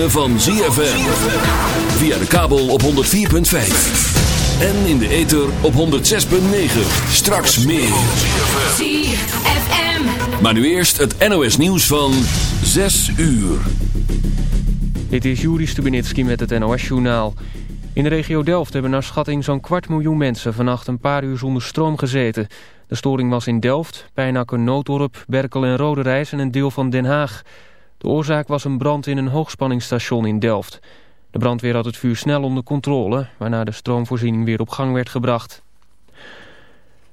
Ritme van ZFM. Via de kabel op 104.5. En in de ether op 106.9. Straks meer. ZFM. Maar nu eerst het NOS nieuws van 6 uur. Dit is Juri Stubenitski met het NOS-journaal. In de regio Delft hebben naar schatting zo'n kwart miljoen mensen vannacht een paar uur zonder stroom gezeten. De storing was in Delft, Pijnakker, Noodorp, Berkel en Roderijs en een deel van Den Haag. De oorzaak was een brand in een hoogspanningsstation in Delft. De brandweer had het vuur snel onder controle, waarna de stroomvoorziening weer op gang werd gebracht.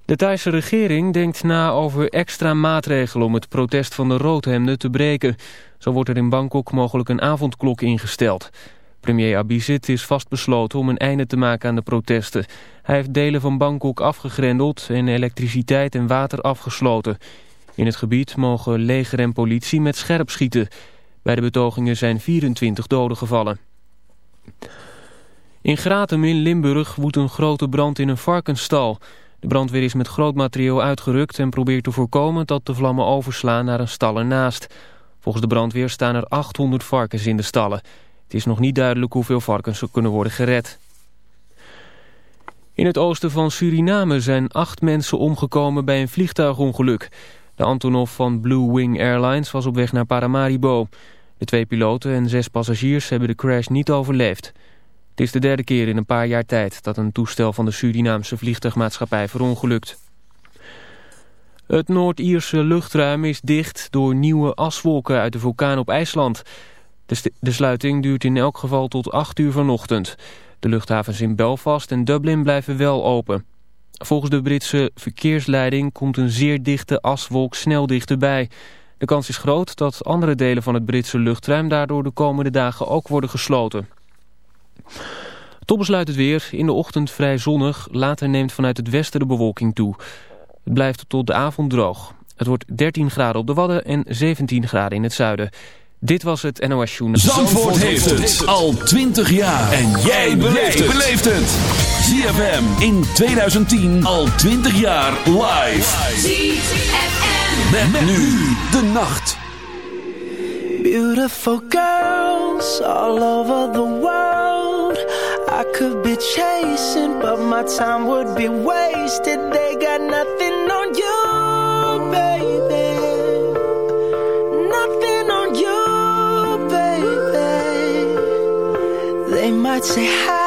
De Thaise regering denkt na over extra maatregelen om het protest van de roodhemden te breken. Zo wordt er in Bangkok mogelijk een avondklok ingesteld. Premier Abhisit is vastbesloten om een einde te maken aan de protesten. Hij heeft delen van Bangkok afgegrendeld en elektriciteit en water afgesloten. In het gebied mogen leger en politie met scherp schieten. Bij de betogingen zijn 24 doden gevallen. In Gratum in Limburg woedt een grote brand in een varkensstal. De brandweer is met groot materieel uitgerukt en probeert te voorkomen dat de vlammen overslaan naar een stal ernaast. Volgens de brandweer staan er 800 varkens in de stallen. Het is nog niet duidelijk hoeveel varkens er kunnen worden gered. In het oosten van Suriname zijn acht mensen omgekomen bij een vliegtuigongeluk. De Antonov van Blue Wing Airlines was op weg naar Paramaribo. De twee piloten en zes passagiers hebben de crash niet overleefd. Het is de derde keer in een paar jaar tijd dat een toestel van de Surinaamse vliegtuigmaatschappij verongelukt. Het Noord-Ierse luchtruim is dicht door nieuwe aswolken uit de vulkaan op IJsland. De, de sluiting duurt in elk geval tot 8 uur vanochtend. De luchthavens in Belfast en Dublin blijven wel open. Volgens de Britse verkeersleiding komt een zeer dichte aswolk snel dichterbij. De kans is groot dat andere delen van het Britse luchtruim daardoor de komende dagen ook worden gesloten. Tot besluit het weer. In de ochtend vrij zonnig. Later neemt vanuit het westen de bewolking toe. Het blijft tot de avond droog. Het wordt 13 graden op de Wadden en 17 graden in het zuiden. Dit was het NOS Journal. Zandvoort heeft het al 20 jaar. En jij beleeft het. ZFM in 2010 al 20 jaar live. ZFM. Met, nu de nacht. Beautiful girls all over the world. I could be chasing, but my time would be wasted. They got nothing on you, baby. Nothing on you, baby. They might say hi,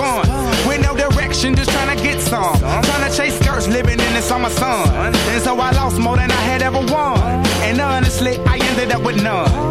The summer sun. And so I lost more than I had ever won. And honestly, I ended up with none.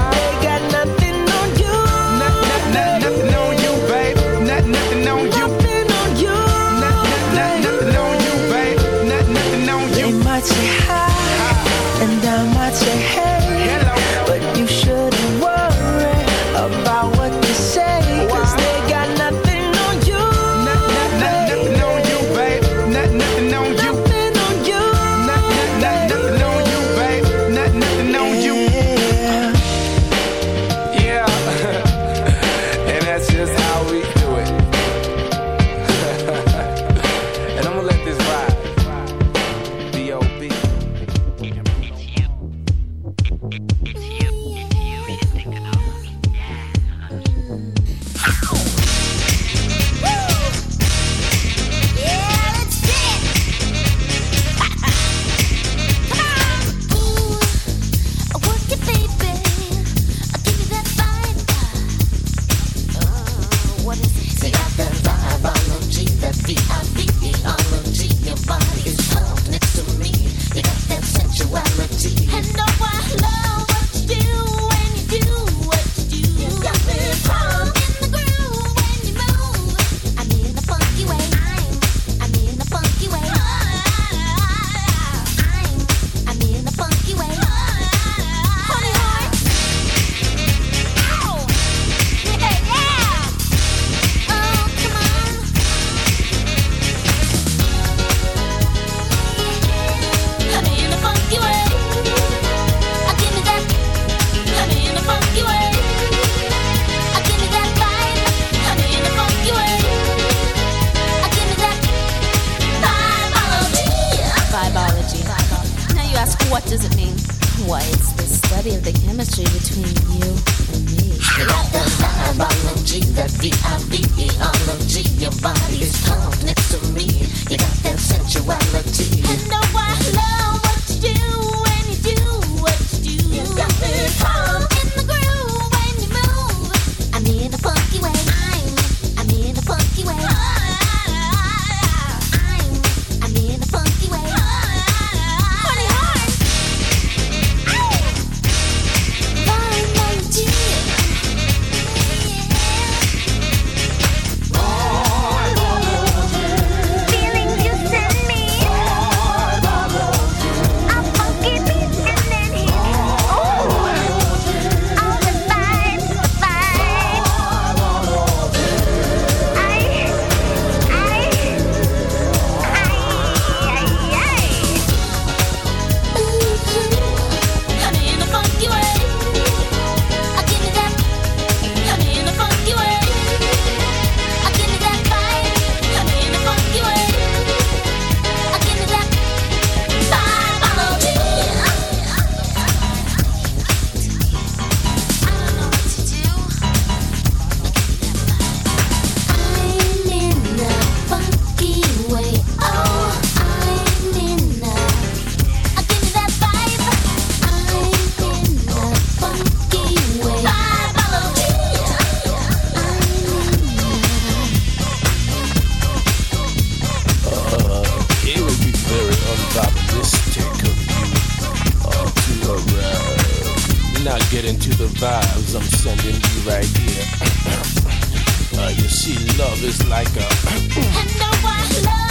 It's the study of the chemistry between you and me. The biology, that B-I-B-E-ology. Your body is calm next to me. You got that sensuality. You know I love And no I love.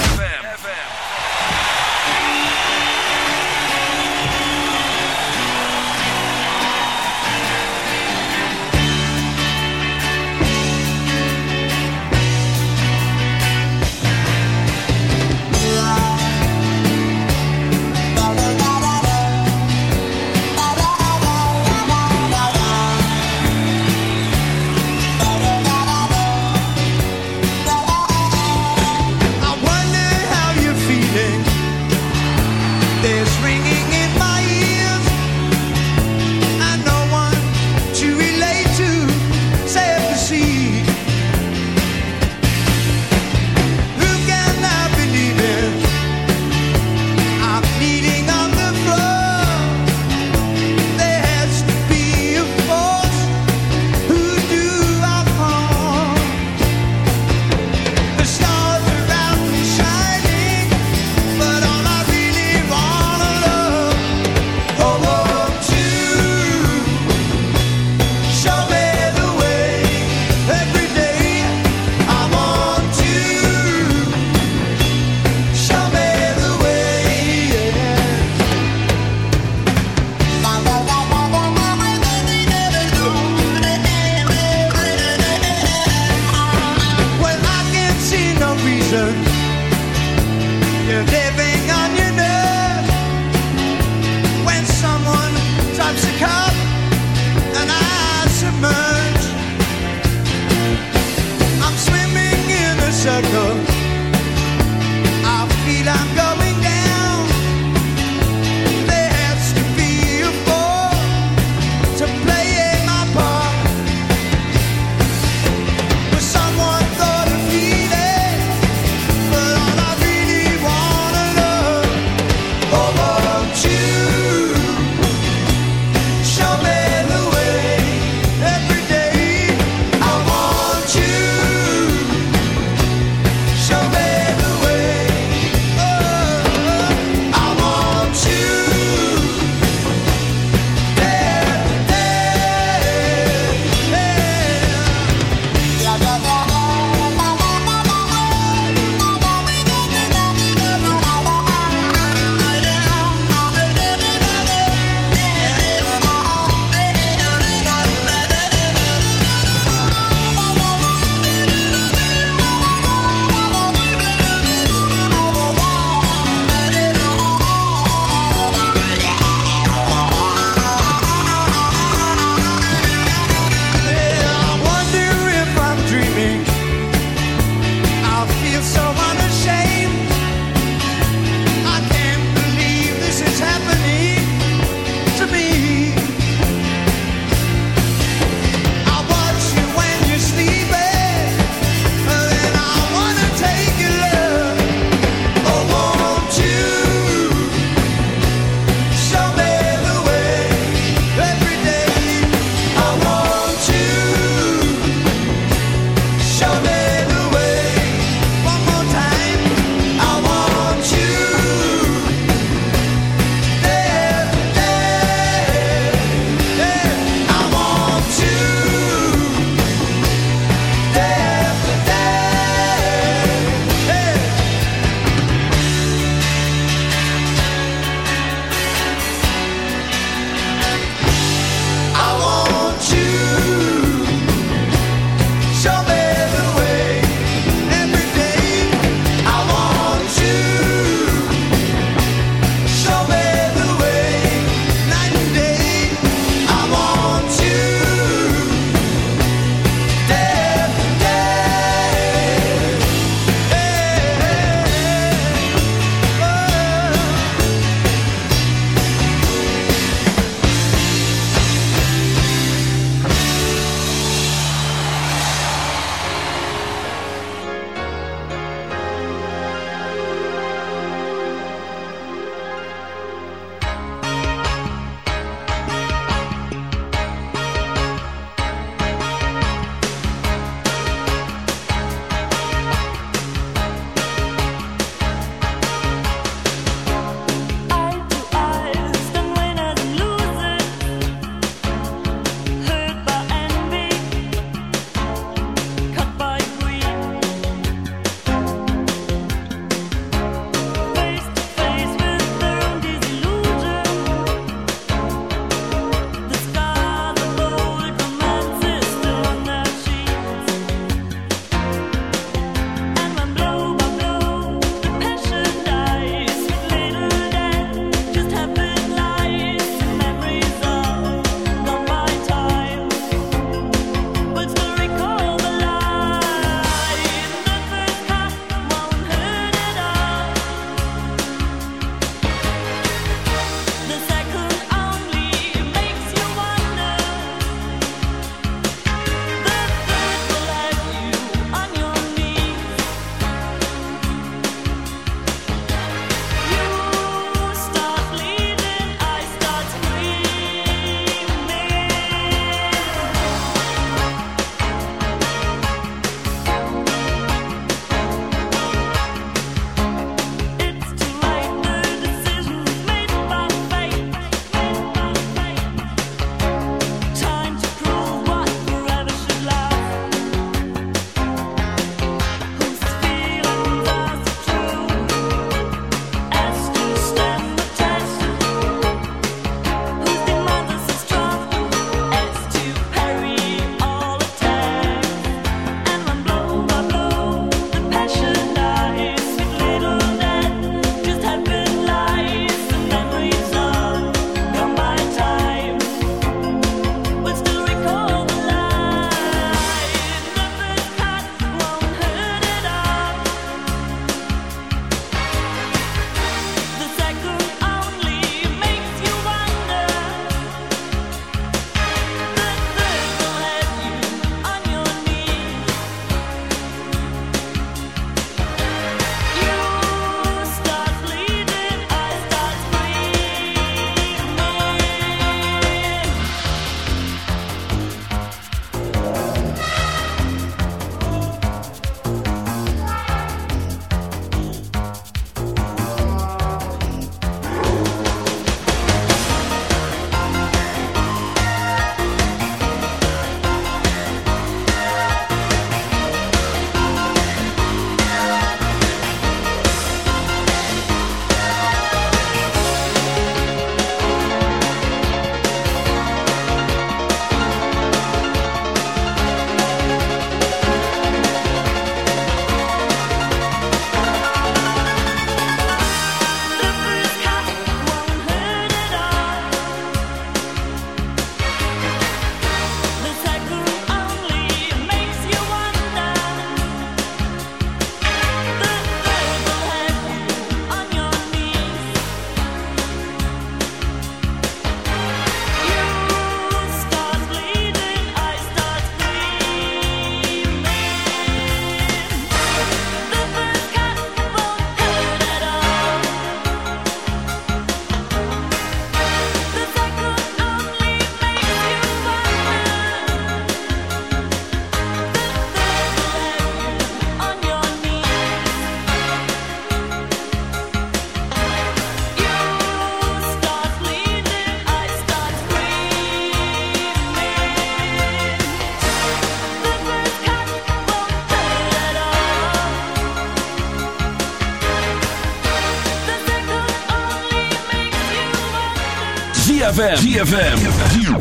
ZFM.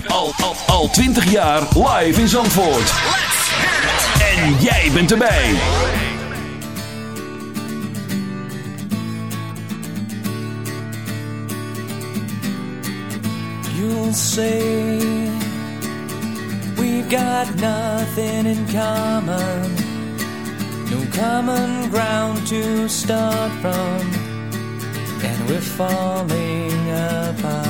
Al, al, al 20 jaar live in Zandvoort. En jij bent erbij. You'll say We've got nothing in common No common ground to start from And we're falling apart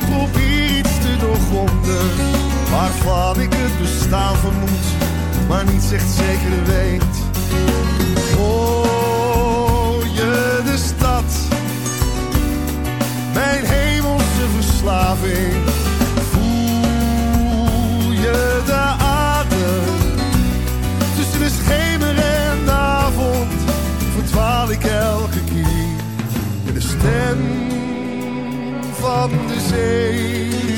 en probeer iets te doorgronden. Waarvan ik het bestaan vermoed, maar niet echt zeker weet. Hoor je de stad, mijn hemelse verslaving van de zee.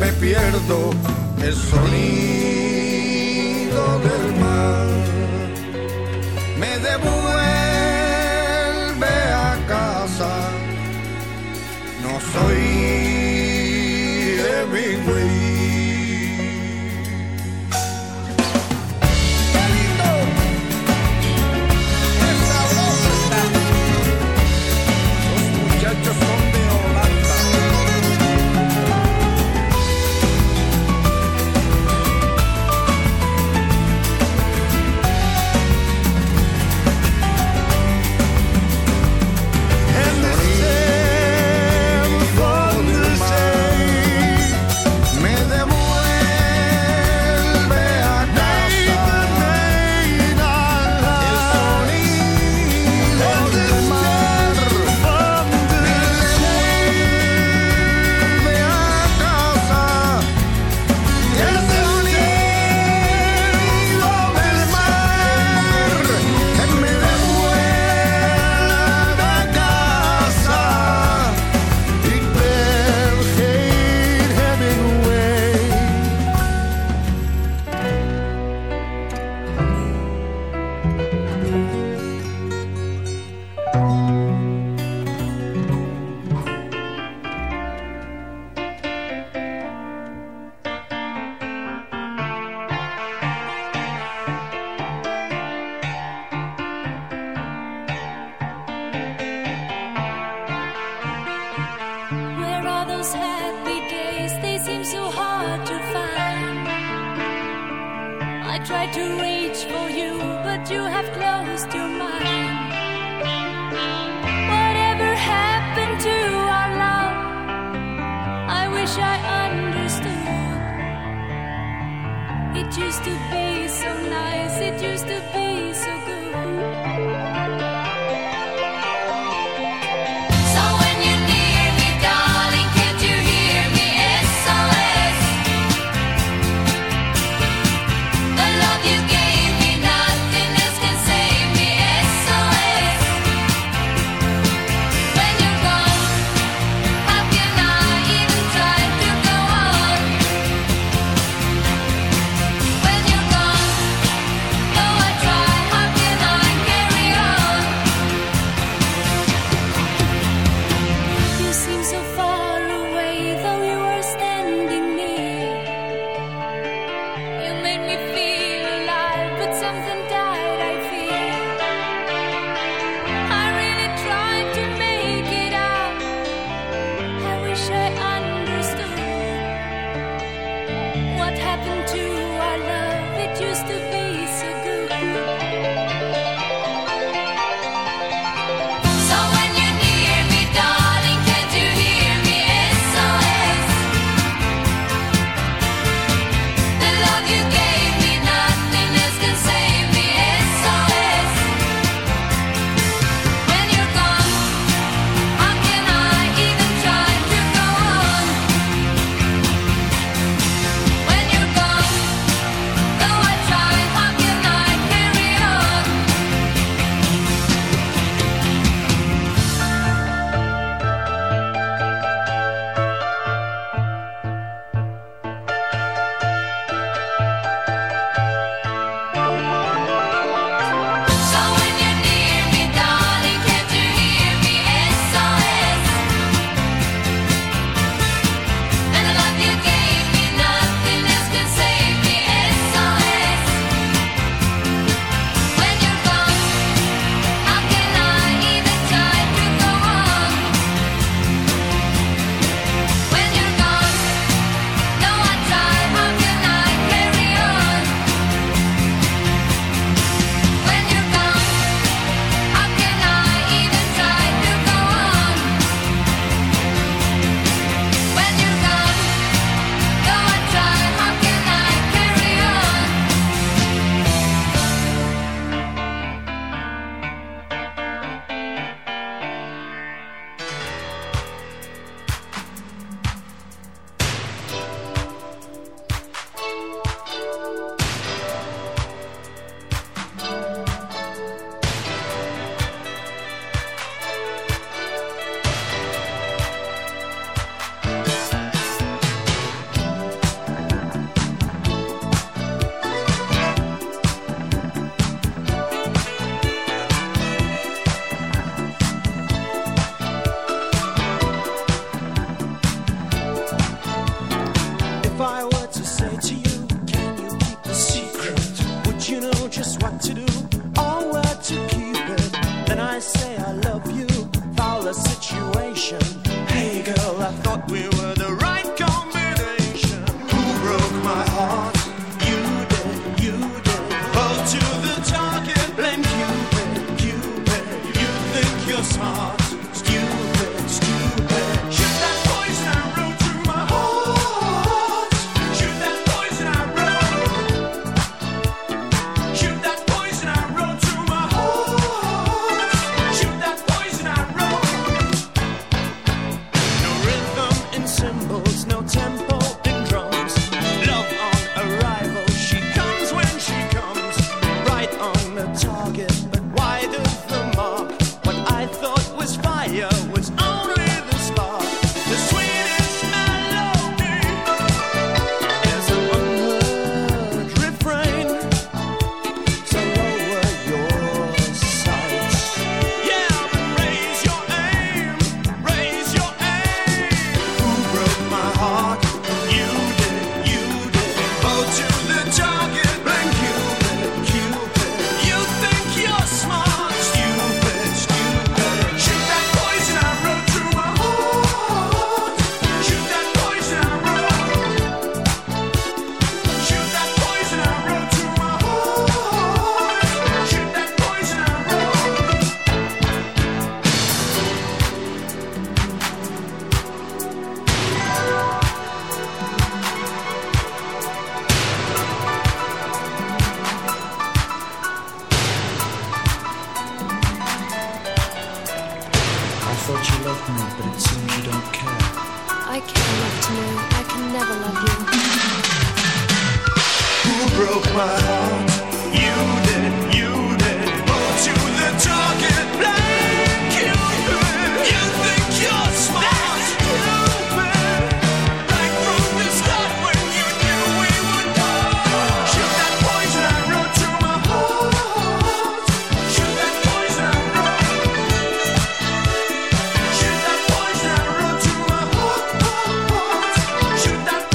me pierdo el sonido del mar. Me devuelve a casa. No soy Hemingway.